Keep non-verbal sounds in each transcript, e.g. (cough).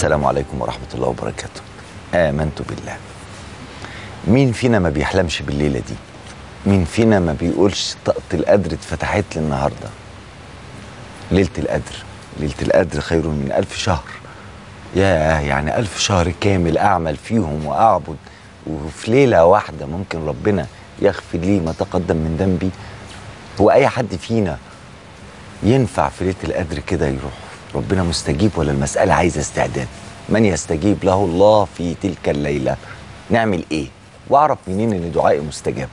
السلام عليكم ورحمة الله وبركاته. آمنت بالله. مين فينا ما بيحلمش بالليلة دي؟ مين فينا ما بيقولش طاقة القدر اتفتحت لي النهاردة؟ ليلة القدر. ليلة القدر خير من ألف شهر. يا يعني ألف شهر كامل أعمل فيهم وأعبد. وفي ليلة واحدة ممكن ربنا يغفر لي ما تقدم من ذنبي. هو أي حد فينا ينفع في ليلة القدر كده يروح. ربنا مستجيب ولا المسألة عايزة استعداد؟ من يستجيب له الله في تلك الليلة؟ نعمل إيه؟ وأعرف منين إن دعائي مستجاب؟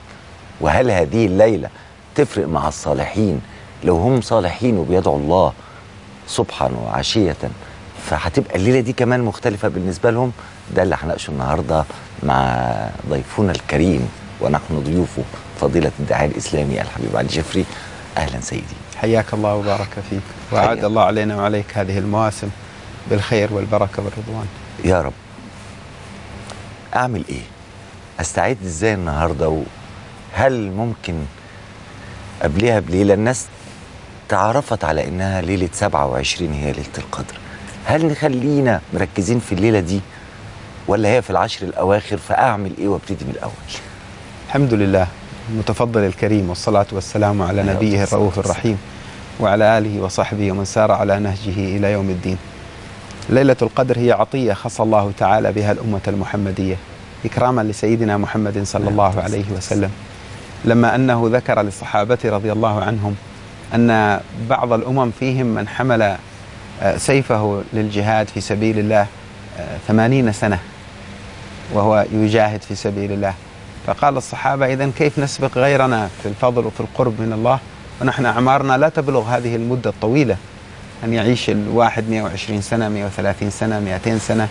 وهل هذه الليلة تفرق مع الصالحين؟ لو هم صالحين وبيدعوا الله صبحا وعشية فهتبقى الليلة دي كمان مختلفة بالنسبة لهم؟ ده اللي هناقشه النهارده مع ضيفنا الكريم ونحن ضيوفه فضيلة الداعية الإسلامي الحبيب علي جفري. أهلا سيدي. حياك الله وبارك فيك. حياك. الله علينا وعليك هذه المواسم بالخير والبركة والرضوان. يا رب. أعمل إيه؟ أستعد إزاي النهارده؟ وهل ممكن قبلها بليلة الناس تعرفت على إنها ليلة 27 هي ليلة القدر؟ هل نخلينا مركزين في الليلة دي ولا هي في العشر الأواخر؟ فأعمل إيه وأبتدي من الأول؟ الحمد لله. المتفضل الكريم والصلاة والسلام على نبيه الرؤوف. الرحيم وعلى آله وصحبه ومن سار على نهجه إلى يوم الدين. ليلة القدر هي عطية خص الله تعالى بها الأمة المحمدية. إكراما لسيدنا محمد صلى الله عليه وسلم. لما أنه ذكر للصحابة رضي الله عنهم أن بعض الأمم فيهم من حمل آه، سيفه للجهاد في سبيل الله آه، ثمانين سنة وهو يجاهد في سبيل الله. فقال الصحابة إذا كيف نسبق غيرنا في الفضل وفي القرب من الله؟ ونحن أعمارنا لا تبلغ هذه المدة الطويلة أن يعيش الواحد 120 سنة 130 سنة 200 سنة.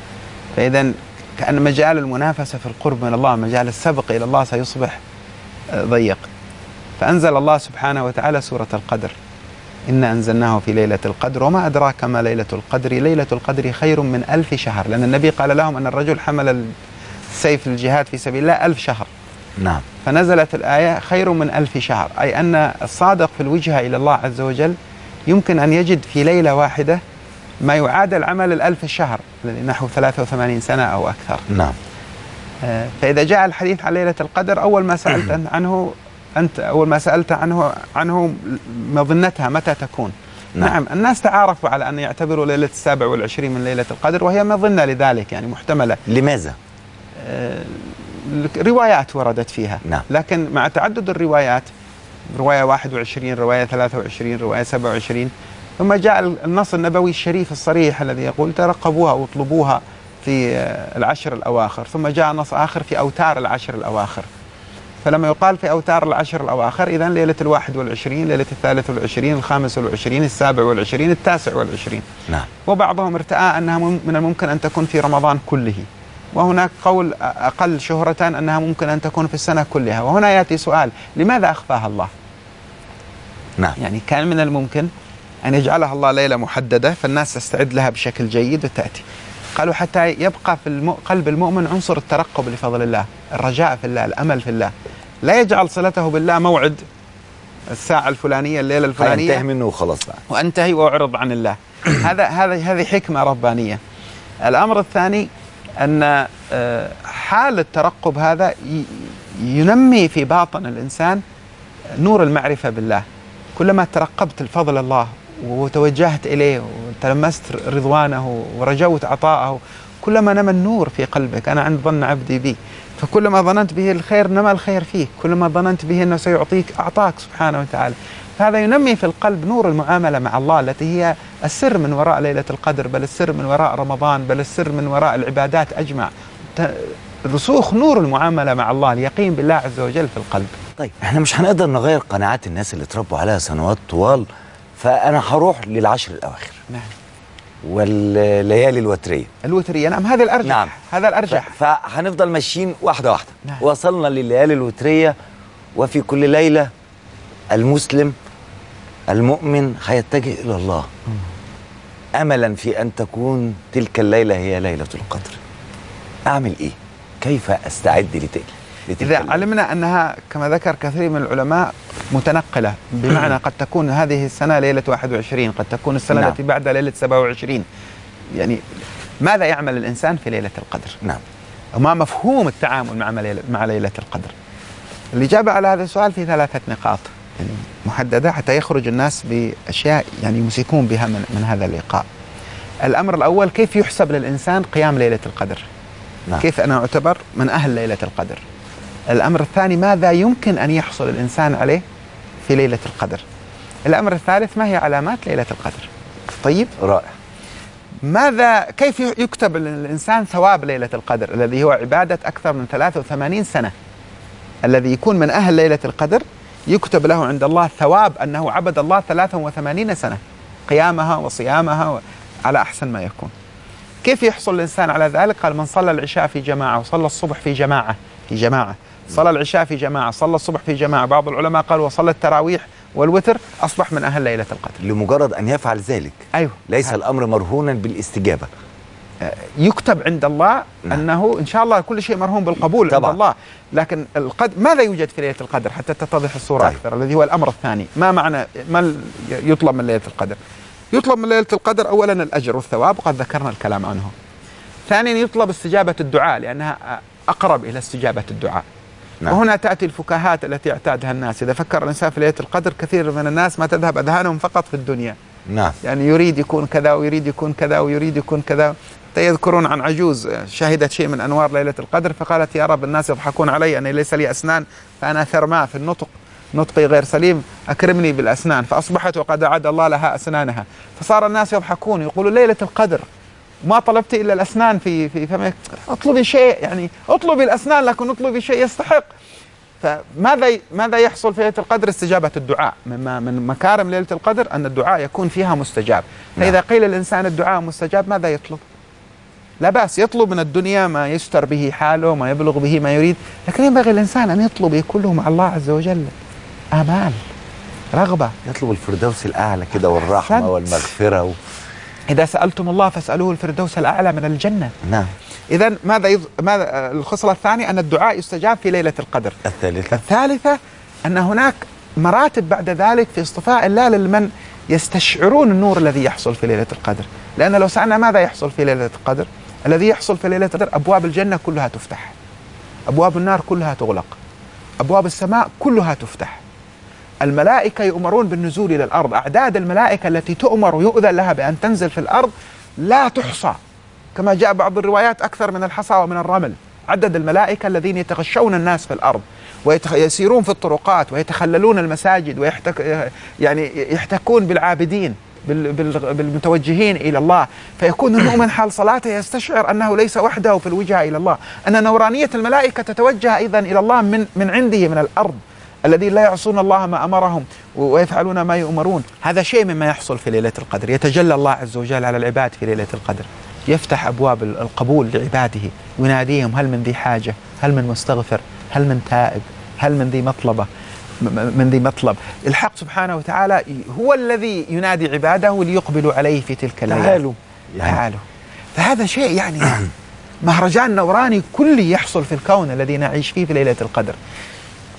فإذا كأن مجال المنافسة في القرب من الله مجال السبق إلى الله سيصبح آه، ضيق. فأنزل الله سبحانه وتعالى سورة القدر. إنا أنزلناه في ليلة القدر وما أدراك ما ليلة القدر. ليلة القدر خير من ألف شهر. لأن النبي قال لهم أن الرجل حمل السيف للجهاد في سبيل الله ألف شهر. نعم. فنزلت الآية خير من ألف شهر أي أن الصادق في الوجهة إلى الله عز وجل يمكن أن يجد في ليلة واحدة ما يعادل عمل الألف شهر نحو 83 سنة أو أكثر. نعم. آه، فإذا جاء الحديث عن ليلة القدر أول ما سألت (clears throat) عنه أنت أول ما سألت عنه عنه مظنتها متى تكون؟ نعم. نعم. نعم الناس تعارفوا على أن يعتبروا ليلة السابع والعشرين من ليلة القدر وهي مظنة لذلك يعني محتملة. لماذا؟ آه، روايات وردت فيها. نعم. لكن مع تعدد الروايات رواية 21 رواية 23 رواية 27 ثم جاء النص النبوي الشريف الصريح الذي يقول ترقبوها واطلبوها في العشر الأواخر ثم جاء نص آخر في أوتار العشر الأواخر. فلما يقال في أوتار العشر الأواخر إذا ليلة الواحد والعشرين ليلة الثالث والعشرين الخامس والعشرين السابع والعشرين التاسع والعشرين. نعم. وبعضهم ارتأى أنها من الممكن أن تكون في رمضان كله. وهناك قول أقل شهرة أنها ممكن أن تكون في السنة كلها. وهنا يأتي سؤال لماذا أخفاها الله؟ نعم. يعني كان من الممكن أن يجعلها الله ليلة محددة فالناس تستعد لها بشكل جيد وتأتي. قالوا حتى يبقى في. قلب المؤمن عنصر الترقب لفضل الله الرجاء في الله الأمل في الله. لا يجعل صلته بالله موعد الساعة الفلانية الليلة الفلانية. هينتهي منه وخلاص بقى. وانتهي وأعرض عن الله. هذا هذا هذه حكمة ربانية. الأمر الثاني أن آه، حال الترقب هذا ينمي في باطن الإنسان نور المعرفة بالله. كلما ترقبت الفضل الله وتوجهت إليه وتلمست رضوانه ورجوت عطاءه كلما نمى النور في قلبك أنا عند ظن عبدي بي. فكلما ظننت به الخير نمى الخير فيك كلما ظننت به أنه سيعطيك أعطاك سبحانه وتعالى. هذا ينمي في القلب نور المعاملة مع الله التي هي السر من وراء ليلة القدر بل السر من وراء رمضان بل السر من وراء العبادات أجمع. ت- رسوخ نور المعاملة مع الله اليقين بالله عز وجل في القلب. طيب إحنا مش هنقدر نغير قناعات الناس اللي اتربوا عليها سنوات طوال فأنا هروح للعشر الأواخر. نعم. والليالي الوترية. الوترية نعم هذا الأرجح. نعم. هذا الأرجح. ف- فهنفضل ماشيين واحدة واحدة. نعم. وصلنا لليالي الوترية وفي كل ليلة المسلم المؤمن هيتجه إلى الله. املا في أن تكون تلك الليلة هي ليلة القدر. أعمل إيه؟ كيف أستعد لتلك إذا الليلة؟ علمنا أنها كما ذكر كثير من العلماء متنقلة. بمعنى قد تكون هذه السنة ليلة 21 قد تكون السنة نعم. التي بعدها ليلة 27 يعني ماذا يعمل الإنسان في ليلة القدر؟ نعم. وما مفهوم التعامل مع ليلة, مع ليلة القدر؟ الإجابة على هذا السؤال في ثلاثة نقاط. محددة حتى يخرج الناس بأشياء يعني يمسكون بها من, من هذا اللقاء. الأمر الأول كيف يحسب للإنسان قيام ليلة القدر؟ نعم. كيف أنا أعتبر من أهل ليلة القدر؟ الأمر الثاني ماذا يمكن أن يحصل الإنسان عليه في ليلة القدر؟ الأمر الثالث ما هي علامات ليلة القدر؟ طيب. رائع. ماذا كيف يكتب للإنسان ثواب ليلة القدر؟ الذي هو عبادة أكثر من 83 سنة. الذي يكون من أهل ليلة القدر يكتب له عند الله ثواب أنه عبد الله 83 سنة. قيامها وصيامها على أحسن ما يكون. كيف يحصل الإنسان على ذلك؟ قال من صلى العشاء في جماعة وصلى الصبح في جماعة. في جماعة. صلى العشاء في جماعة صلى الصبح في جماعة. بعض العلماء قال وصلى التراويح والوتر أصبح من أهل ليلة القدر. لمجرد أن يفعل ذلك أيوه. ليس الأمر مرهونا بالاستجابة. يكتب عند الله نعم. أنه إن شاء الله كل شيء مرهون بالقبول طبعا. عند الله. لكن القدر ماذا يوجد في ليلة القدر حتى تتضح الصورة طيب. أكثر؟ الذي هو الأمر الثاني. ما معنى ما يطلب من ليلة القدر؟ يطلب من ليلة القدر اولا الأجر والثواب وقد ذكرنا الكلام عنه. ثانيا يطلب استجابة الدعاء لأنها أقرب إلى استجابة الدعاء. نعم. وهنا تأتي الفكاهات التي يعتادها الناس. إذا فكر الإنسان في ليلة القدر كثير من الناس ما تذهب أذهانهم فقط في الدنيا. نعم. يعني يريد يكون كذا ويريد يكون كذا ويريد يكون كذا. حتى يذكرون عن عجوز شهدت شيء من أنوار ليلة القدر فقالت يا رب الناس يضحكون علي أني ليس لي أسنان فأنا ثرماء في النطق نطقي غير سليم أكرمني بالأسنان فأصبحت وقد اعاد الله لها أسنانها فصار الناس يضحكون يقولوا ليلة القدر ما طلبت إلا الأسنان في في فمك اطلبي شيء يعني اطلبي الأسنان لكن اطلبي شيء يستحق فماذا ماذا يحصل في ليلة القدر؟ استجابة الدعاء، مما من مكارم ليلة القدر أن الدعاء يكون فيها مستجاب، فإذا نعم. قيل الإنسان الدعاء مستجاب ماذا يطلب؟ لا بأس يطلب من الدنيا ما يستر به حاله، ما يبلغ به ما يريد، لكن ينبغي الإنسان أن يطلب يكون له مع الله عز وجل. آمال. رغبة، يطلب الفردوس الأعلى كده والرحمة أحسنت. والمغفرة و... إذا سألتم الله فاسألوه الفردوس الأعلى من الجنة، نعم. اذا ماذا يض... ماذا الخصلة الثانية؟ أن الدعاء يستجاب في ليلة القدر. الثالثة. الثالثة أن هناك مراتب بعد ذلك في اصطفاء الله لمن يستشعرون النور الذي يحصل في ليلة القدر. لأن لو سألنا ماذا يحصل في ليلة القدر؟ الذي يحصل في ليلة القدر أبواب الجنة كلها تفتح. أبواب النار كلها تغلق. أبواب السماء كلها تفتح. الملائكة يؤمرون بالنزول إلى الأرض. أعداد الملائكة التي تؤمر ويؤذن لها بأن تنزل في الأرض لا تحصى. كما جاء بعض الروايات أكثر من الحصى ومن الرمل. عدد الملائكة الذين يتغشون الناس في الأرض ويسيرون في الطرقات ويتخللون المساجد ويحتك يعني يحتكون بالعابدين. بال- بال- بالمتوجهين إلى الله. فيكون المؤمن حال صلاته يستشعر أنه ليس وحده في الوجهة إلى الله. أن نورانية الملائكة تتوجه أيضا إلى الله من من عنده من الأرض. الذين لا يعصون الله ما أمرهم و- ويفعلون ما يؤمرون. هذا شيء مما يحصل في ليلة القدر. يتجلى الله عز وجل على العباد في ليلة القدر. يفتح أبواب ال- القبول لعباده. يناديهم هل من ذي حاجة؟ هل من مستغفر؟ هل من تائب؟ هل من ذي مطلبة؟ م- م- من ذي مطلب. الحق سبحانه وتعالى هو الذي ينادي عباده ليقبلوا عليه في تلك الليالي. تعالوا. تعالوا. فهذا شيء يعني مهرجان نوراني كلي يحصل في الكون الذي نعيش فيه في ليلة القدر.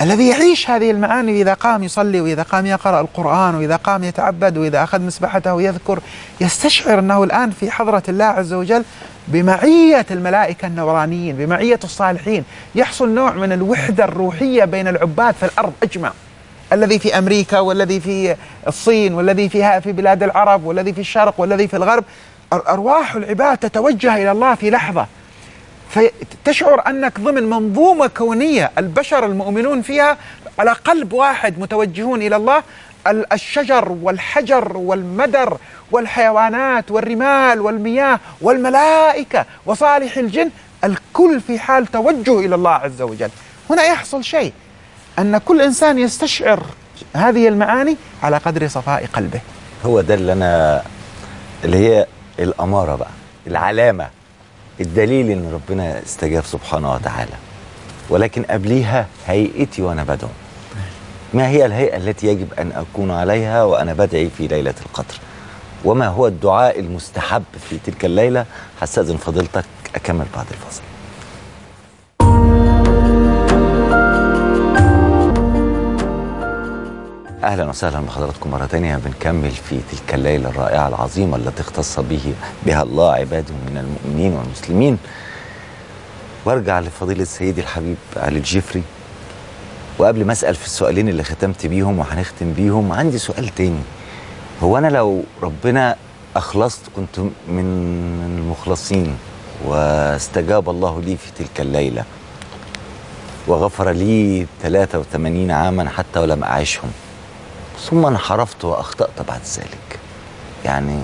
الذي يعيش هذه المعاني إذا قام يصلي وإذا قام يقرأ القرآن وإذا قام يتعبد وإذا أخذ مسبحته يذكر يستشعر أنه الآن في حضرة الله عز وجل بمعية الملائكة النورانيين بمعية الصالحين. يحصل نوع من الوحدة الروحية بين العباد في الأرض أجمع. الذي في أمريكا والذي في الصين والذي في في بلاد العرب والذي في الشرق والذي في الغرب أر- أرواح العباد تتوجه إلى الله في لحظة. فتشعر أنك ضمن منظومة كونية البشر المؤمنون فيها على قلب واحد متوجهون إلى الله ال- الشجر والحجر والمدر والحيوانات والرمال والمياه والملائكة وصالح الجن الكل في حال توجه إلى الله عز وجل. هنا يحصل شيء أن كل إنسان يستشعر هذه المعاني على قدر صفاء قلبه. هو ده اللي أنا اللي هي الأمارة بقى العلامة الدليل إن ربنا استجاب سبحانه وتعالى. ولكن قبليها هيئتي وأنا بدعو. ما هي الهيئة التي يجب أن أكون عليها وأنا بدعي في ليلة القدر؟ وما هو الدعاء المستحب في تلك الليلة؟ هستاذن فضيلتك أكمل بعد الفصل أهلا وسهلا بحضراتكم مرة تانية. بنكمل في تلك الليلة الرائعة العظيمة التي اختص به بها الله عباده من المؤمنين والمسلمين. وأرجع لفضيلة سيدي الحبيب علي الجفري. وقبل ما أسأل في السؤالين اللي ختمت بيهم وهنختم بيهم عندي سؤال تاني. هو أنا لو ربنا أخلصت كنت من المخلصين واستجاب الله لي في تلك الليلة وغفر لي 83 عاما حتى ولم أعيشهم. ثم انحرفت وأخطأت بعد ذلك. يعني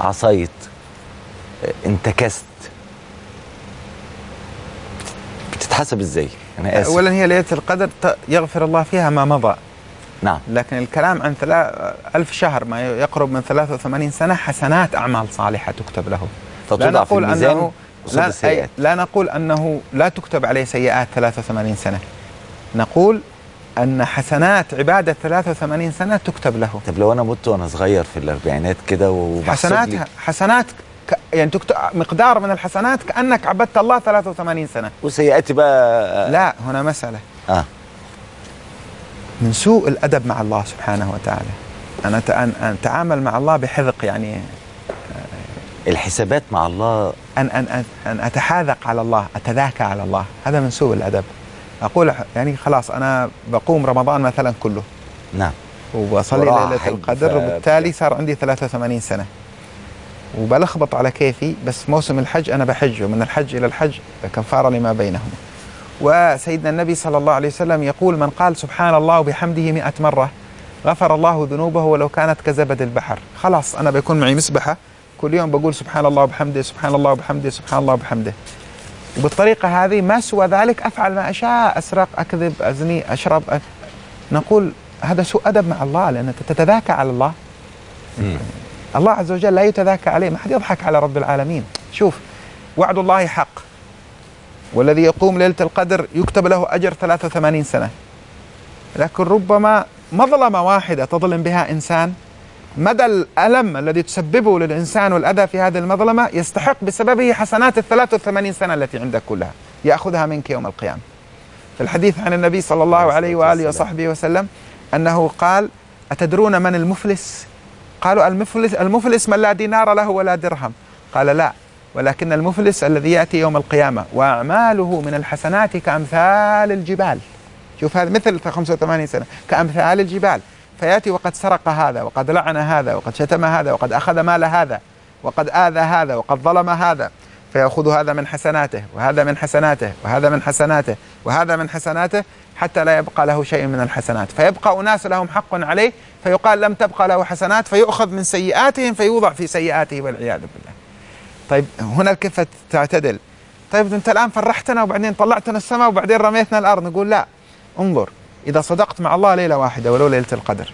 عصيت انتكست. بتتحسب إزاي؟ أنا آسف. اولا هي ليلة القدر يغفر الله فيها ما مضى. نعم. لكن الكلام عن. ألف شهر ما يقرب من 83 سنة حسنات أعمال صالحة تكتب له في الميزان قصاد لا, السيئات. لا نقول أنه لا تكتب عليه سيئات 83 سنة. نقول أن حسنات عبادة 83 سنة تكتب له. طب لو أنا مت وأنا صغير في الأربعينات كده لي حسناتها حسنات ك... يعني تكتب مقدار من الحسنات كأنك عبدت الله 83 سنة. وسيئاتي بقى لا هنا مسألة. آه. من سوء الأدب مع الله سبحانه وتعالى. أن أت- أن أن أتعامل مع الله بحذق يعني الحسابات مع الله. أن أن أن- أتحاذق على الله أتذاكى على الله. هذا من سوء الأدب. أقول يعني خلاص أنا بقوم رمضان مثلا كله. نعم. وبصلي ليلة القدر وبالتالي صار عندي 83 سنة. وبلخبط على كيفي بس موسم الحج أنا بحج ومن الحج إلى الحج كفارة لما بينهما. وسيدنا النبي صلى الله عليه وسلم يقول من قال سبحان الله وبحمده مئة مرة غفر الله ذنوبه ولو كانت كزبد البحر. خلاص أنا بيكون معي مسبحة. كل يوم بقول سبحان الله وبحمده سبحان الله وبحمده سبحان الله وبحمده وبالطريقة هذه ما سوى ذلك أفعل ما أشاء أسرق أكذب أزني أشرب. أ... نقول هذا سوء أدب مع الله لأن أنت تتذاكى على الله. الله عز وجل لا يتذاكى عليه ما حد يضحك على رب العالمين. شوف وعد الله حق. والذي يقوم ليلة القدر يكتب له أجر 83 سنة. لكن ربما مظلمة واحدة تظلم بها إنسان مدى الألم الذي تسببه للإنسان والأذى في هذه المظلمة يستحق بسببه حسنات ال 83 سنة التي عندك كلها يأخذها منك يوم القيامة. في الحديث عن النبي صلى الله عليه وآله. وصحبه وسلم أنه قال أتدرون من المفلس؟ قالوا المفلس المفلس من لا دينار له ولا درهم. قال لا. ولكن المفلس الذي يأتي يوم القيامة وأعماله من الحسنات كأمثال الجبال. شوف هذا مثل 85 سنة كأمثال الجبال. فيأتي وقد سرق هذا وقد لعن هذا وقد شتم هذا وقد أخذ مال هذا وقد آذى هذا وقد ظلم هذا. فيأخذ هذا من حسناته وهذا من حسناته وهذا من حسناته وهذا من حسناته حتى لا يبقى له شيء من الحسنات. فيبقى أناس لهم حق عليه فيقال لم تبقى له حسنات فيؤخذ من سيئاتهم فيوضع في سيئاته والعياذ بالله. طيب هنا الكفة تعتدل؟ طيب أنت الآن فرحتنا وبعدين طلعتنا السماء وبعدين رميتنا الأرض. نقول لا انظر إذا صدقت مع الله ليلة واحدة ولو ليلة القدر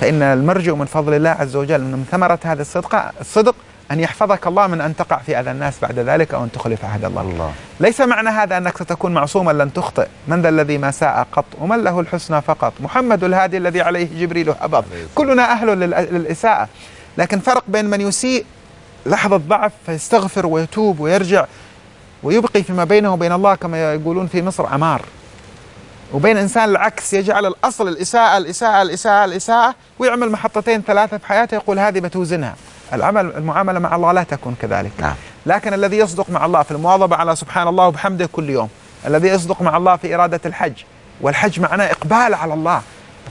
فإن المرجو من فضل الله عز وجل من ثمرة هذا الصدق الصدق أن يحفظك الله من أن تقع في أذى الناس بعد ذلك أو أن تخلف عهد الله. الله. ليس معنى هذا أنك ستكون معصوما لن تخطئ. من ذا الذي ما ساء قط ومن له الحسنى فقط؟ محمد الهادي الذي عليه جبريل هبط كلنا أهل للإساءة. لكن فرق بين من يسيء لحظة ضعف فيستغفر ويتوب ويرجع ويبقي فيما بينه وبين الله كما يقولون في مصر عمار. وبين إنسان العكس يجعل الأصل الإساءة الإساءة الإساءة الإساءة ويعمل محطتين ثلاثة في حياته يقول هذه بتوزنها. العمل المعاملة مع الله لا تكون كذلك. نعم. لكن الذي يصدق مع الله في المواظبة على سبحان الله وبحمده كل يوم الذي يصدق مع الله في إرادة الحج والحج معناه إقبال على الله.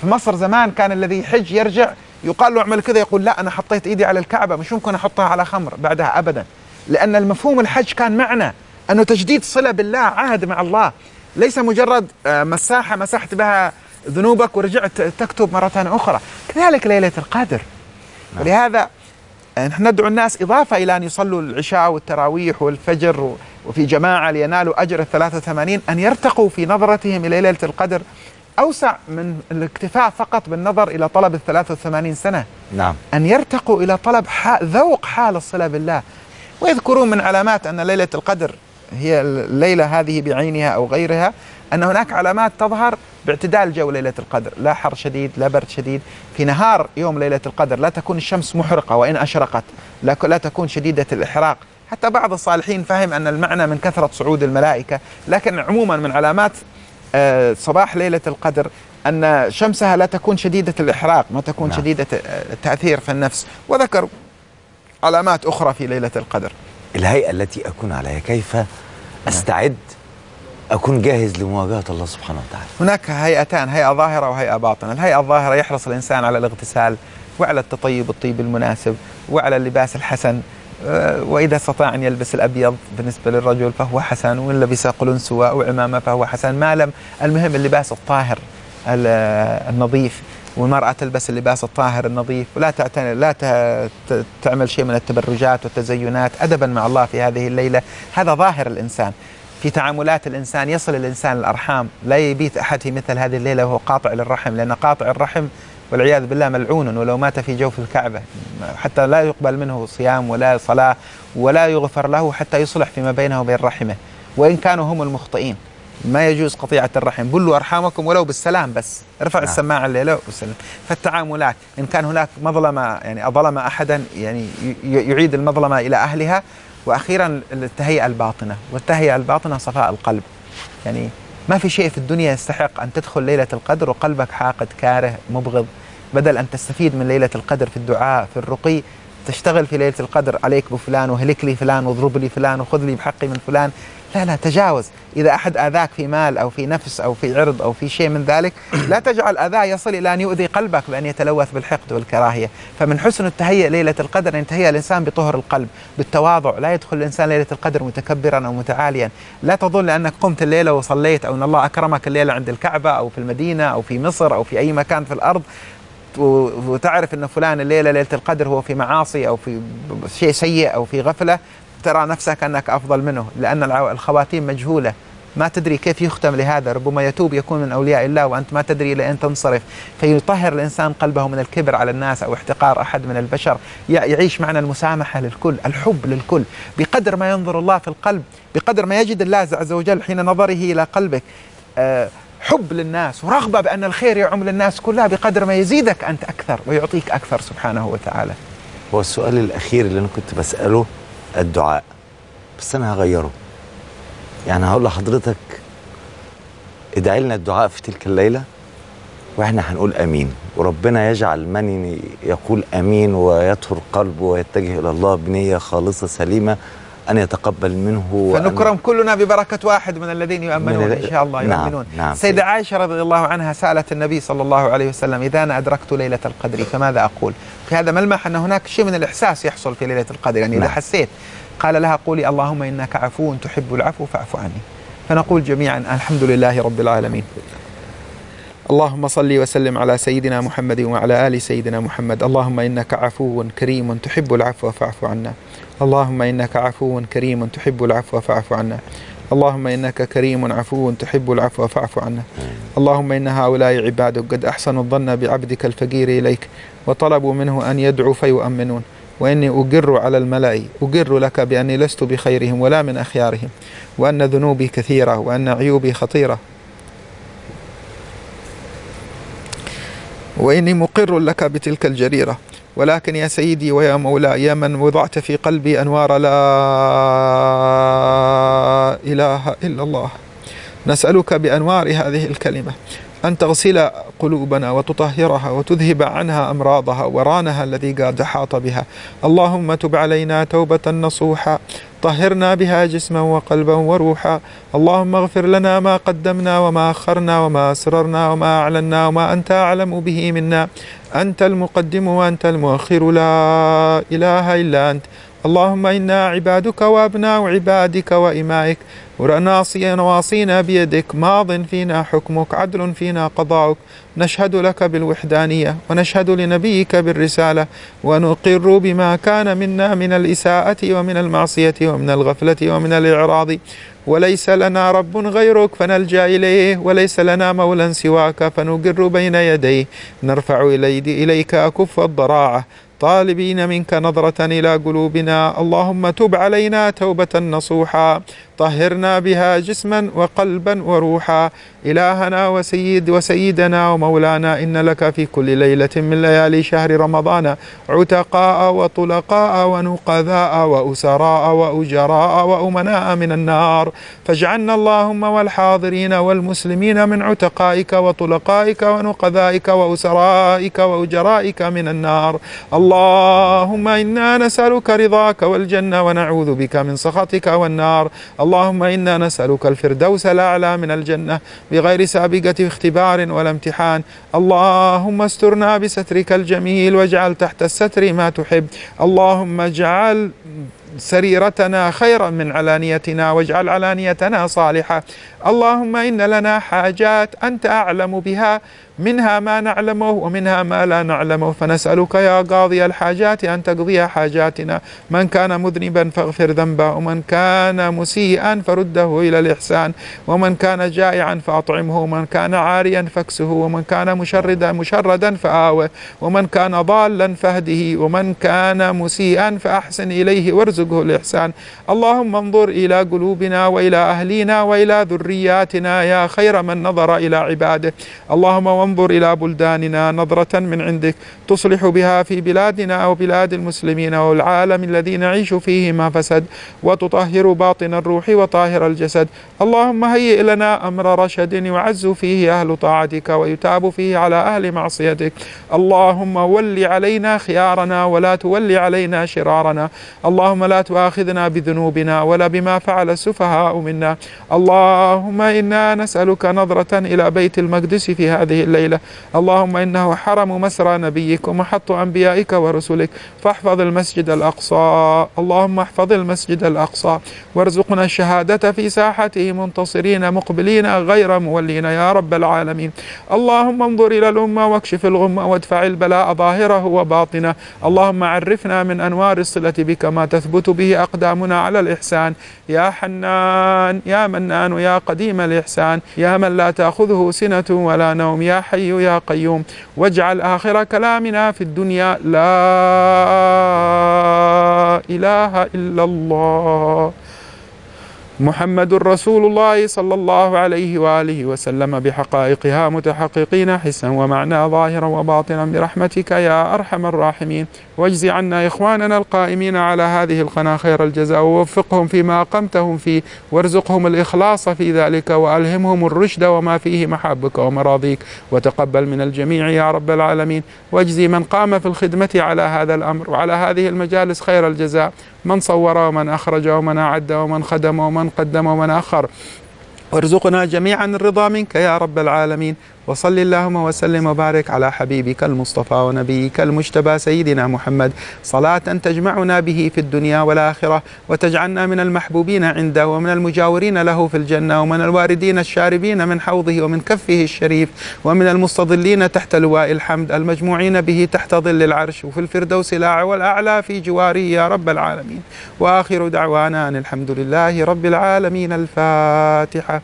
في مصر زمان كان الذي يحج يرجع يقال له اعمل كذا يقول لا أنا حطيت إيدي على الكعبة مش ممكن أحطها على خمر بعدها ابدا. لأن المفهوم الحج كان معنى أنه تجديد صلة بالله عهد مع الله. ليس مجرد آه، مساحة مسحت بها ذنوبك ورجعت تكتب مرة أخرى. كذلك ليلة القدر. ولهذا نحن ندعو الناس إضافة إلى أن يصلوا العشاء والتراويح والفجر وفي جماعة لينالوا أجر ال 83 أن يرتقوا في نظرتهم إلى ليلة القدر. أوسع من الاكتفاء فقط بالنظر إلى طلب ال 83 سنة. نعم. أن يرتقوا إلى طلب ذوق حال الصلة بالله. ويذكرون من علامات أن ليلة القدر هي الليلة هذه بعينها أو غيرها أن هناك علامات تظهر باعتدال جو ليلة القدر. لا حر شديد لا برد شديد. في نهار يوم ليلة القدر لا تكون الشمس محرقة وإن أشرقت لا, لا تكون شديدة الإحراق. حتى بعض الصالحين فهم أن المعنى من كثرة صعود الملائكة لكن عموما من علامات صباح ليلة القدر أن شمسها لا تكون شديدة الإحراق ما تكون نعم. شديدة التأثير في النفس. وذكر علامات أخرى في ليلة القدر. الهيئة التي أكون عليها كيف أستعد أكون جاهز لمواجهة الله سبحانه وتعالى؟ هناك هيئتان هيئة ظاهرة وهيئة باطنة. الهيئة الظاهرة يحرص الإنسان على الاغتسال وعلى التطيب الطيب المناسب وعلى اللباس الحسن. آه، وإذا استطاع أن يلبس الأبيض بالنسبة للرجل فهو حسن وإن لبس قلنسوة أو عمامة فهو حسن. ما لم المهم اللباس الطاهر ال- آه، النظيف والمرأة تلبس اللباس الطاهر النظيف ولا تعتني لا تعمل شيء من التبرجات والتزينات أدبا مع الله في هذه الليلة. هذا ظاهر الإنسان. في تعاملات الإنسان يصل الإنسان الأرحام. لا يبيت أحد في مثل هذه الليلة وهو قاطع للرحم لأن قاطع الرحم والعياذ بالله ملعون ولو مات في جوف الكعبة. حتى لا يقبل منه صيام ولا صلاة ولا يغفر له حتى يصلح فيما بينه وبين رحمه. وإن كانوا هم المخطئين. ما يجوز قطيعة الرحم. بلوا أرحامكم ولو بالسلام بس. ارفع نعم. السماعة الليلة وسلم فالتعاملات إن كان هناك مظلمة يعني أظلم أحدا يعني يعيد المظلمة إلى أهلها. وأخيرا التهيئة الباطنة. والتهيئة الباطنة صفاء القلب. يعني ما في شيء في الدنيا يستحق أن تدخل ليلة القدر وقلبك حاقد كاره مبغض. بدل أن تستفيد من ليلة القدر في الدعاء في الرقي تشتغل في ليلة القدر عليك بفلان وهلك لي فلان واضرب لي فلان وخذ لي بحقي من فلان. لا لا تجاوز. إذا أحد آذاك في مال أو في نفس أو في عرض أو في شيء من ذلك لا تجعل أذاه يصل إلى أن يؤذي قلبك بأن يتلوث بالحقد والكراهية. فمن حسن التهيئ ليلة القدر أن يتهيأ الإنسان بطهر القلب بالتواضع لا يدخل الإنسان ليلة القدر متكبرا أو متعاليا. لا تظن أنك قمت الليلة وصليت أو أن الله أكرمك الليلة عند الكعبة أو في المدينة أو في مصر أو في أي مكان في الأرض. وتعرف أن فلان الليلة ليلة القدر هو في معاصي أو في شيء سيء أو في غفلة. ترى نفسك أنك أفضل منه لأن الخواتيم مجهولة. ما تدري كيف يختم لهذا. ربما يتوب يكون من أولياء الله وأنت ما تدري لأن تنصرف. فيطهر الإنسان قلبه من الكبر على الناس أو احتقار أحد من البشر. يعيش معنى المسامحة للكل الحب للكل. بقدر ما ينظر الله في القلب بقدر ما يجد الله عز وجل حين نظره إلى قلبك. آه، حب للناس ورغبة بأن الخير يعم للناس كلها بقدر ما يزيدك أنت أكثر ويعطيك أكثر سبحانه وتعالى. هو السؤال الأخير اللي أنا كنت بسأله الدعاء. بس أنا هغيره. يعني هقول لحضرتك ادعي لنا الدعاء في تلك الليلة وإحنا هنقول آمين. وربنا يجعل من يقول آمين ويطهر قلبه ويتجه إلى الله بنية خالصة سليمة. أن يتقبل منه فنكرم كلنا ببركة واحد من الذين يؤمنون من إن شاء الله نعم، يؤمنون نعم. سيدة عائشة رضي الله عنها سألت النبي صلى الله عليه وسلم إذا أنا أدركت ليلة القدر فماذا أقول؟ في هذا ملمح أن هناك شيء من الإحساس يحصل في ليلة القدر يعني إذا نعم. حسيت قال لها قولي اللهم إنك عفو تحب العفو فاعف عني. فنقول جميعا الحمد لله رب العالمين. اللهم صل وسلم على سيدنا محمد وعلى آل سيدنا محمد. اللهم إنك عفو كريم تحب العفو فاعف عنا. اللهم إنك عفو كريم تحب العفو فاعف عنا. اللهم إنك كريم عفو تحب العفو فاعف عنا. اللهم إن هؤلاء عبادك قد أحسنوا الظن بعبدك الفقير إليك وطلبوا منه أن يدعو فيؤمنون. وإني أقر على الملأ أقر لك بأني لست بخيرهم ولا من أخيارهم. وأن ذنوبي كثيرة وأن عيوبي خطيرة. وإني مقر لك بتلك الجريرة. ولكن يا سيدي ويا مولاي يا من وضعت في قلبي أنوار لا إله إلا الله. نسألك بأنوار هذه الكلمة أن تغسل قلوبنا وتطهرها وتذهب عنها أمراضها ورانها الذي قد حاط بها. اللهم تب علينا توبة نصوحا. طهرنا بها جسما وقلبا وروحا. اللهم اغفر لنا ما قدمنا وما أخرنا وما أسررنا وما أعلنا وما أنت أعلم به منا. أنت المقدم وأنت المؤخر. لا إله إلا أنت. اللهم إنا عبادك وأبناء عبادك وإمائك. وناصي نواصينا بيدك. ماض فينا حكمك عدل فينا قضاؤك. نشهد لك بالوحدانية ونشهد لنبيك بالرسالة. ونقر بما كان منا من الإساءة ومن المعصية ومن الغفلة ومن الإعراض. وليس لنا رب غيرك فنلجأ إليه. وليس لنا مولى سواك فنقر بين يديه. نرفع إليد إليك أكف الضراعة. طالبين منك نظرة إلى قلوبنا. اللهم تب علينا توبة نصوحا. طهرنا بها جسما وقلبا وروحا. إلهنا وسيد وسيدنا ومولانا إن لك في كل ليلة من ليالي شهر رمضان عتقاء وطلقاء ونقذاء وأسراء وأجراء وأمناء من النار. فاجعلنا اللهم والحاضرين والمسلمين من عتقائك وطلقائك ونقذائك وأسرائك وأجرائك من النار. اللهم إنا نسألك رضاك والجنة ونعوذ بك من سخطك والنار. اللهم إنا نسألك الفردوس الأعلى من الجنة بغير سابقة اختبار ولا امتحان. اللهم استرنا بسترك الجميل واجعل تحت الستر ما تحب. اللهم اجعل سريرتنا خيرا من علانيتنا واجعل علانيتنا صالحة. اللهم إن لنا حاجات أنت أعلم بها. منها ما نعلمه ومنها ما لا نعلمه. فنسألك يا قاضي الحاجات أن تقضي حاجاتنا. من كان مذنبا فاغفر ذنبه ومن كان مسيئا فرده إلى الإحسان. ومن كان جائعا فأطعمه ومن كان عاريا فاكسه ومن كان مشردا مشردا فآوه. ومن كان ضالا فاهده ومن كان مسيئا فأحسن إليه وارزقه الإحسان. اللهم انظر إلى قلوبنا وإلى أهلينا وإلى ذرياتنا يا خير من نظر إلى عباده. اللهم وانظر إلى بلداننا نظرة من عندك تصلح بها في بلادنا وبلاد المسلمين والعالم الذي نعيش فيه ما فسد وتطهر باطن الروح وطاهر الجسد. اللهم هيئ لنا أمر رشد يعز فيه أهل طاعتك ويتاب فيه على أهل معصيتك. اللهم ول علينا خيارنا ولا تول علينا شرارنا. اللهم لا تؤاخذنا بذنوبنا ولا بما فعل السفهاء منا. اللهم إنا نسألك نظرة إلى بيت المقدس في هذه الليلة. اللهم إنه حرم مسرى نبيك ومحط أنبيائك ورسلك. فاحفظ المسجد الأقصى. اللهم احفظ المسجد الأقصى. وارزقنا الشهادة في ساحته منتصرين مقبلين غير مولين يا رب العالمين. اللهم انظر إلى الأمة واكشف الغمة وادفع البلاء ظاهره وباطنه. اللهم عرفنا من أنوار الصلة بك ما تثبت به أقدامنا على الإحسان. يا حنان يا منان يا قديم الإحسان. يا من لا تأخذه سنة ولا نوم. يا حي يا قيوم. واجعل آخر كلامنا في الدنيا لا إله إلا الله. محمد رسول الله صلى الله عليه وآله وسلم بحقائقها متحققين حسا ومعنى ظاهرا وباطنا برحمتك يا أرحم الراحمين. واجز عنا إخواننا القائمين على هذه القناة خير الجزاء. ووفقهم فيما أقمتهم فيه وارزقهم الإخلاص في ذلك وألهمهم الرشد وما فيه محبك ومراضيك. وتقبل من الجميع يا رب العالمين. واجزي من قام في الخدمة على هذا الأمر وعلى هذه المجالس خير الجزاء. من صور ومن أخرج ومن أعد ومن خدم ومن قدم ومن أخر. وارزقنا جميعا الرضا منك يا رب العالمين. وصل اللهم وسلم وبارك على حبيبك المصطفى ونبيك المجتبى سيدنا محمد. صلاة تجمعنا به في الدنيا والآخرة وتجعلنا من المحبوبين عنده ومن المجاورين له في الجنة ومن الواردين الشاربين من حوضه ومن كفه الشريف ومن المستظلين تحت لواء الحمد المجموعين به تحت ظل العرش وفي الفردوس الأعلى في جواره يا رب العالمين. وآخر دعوانا أن الحمد لله رب العالمين الفاتحة.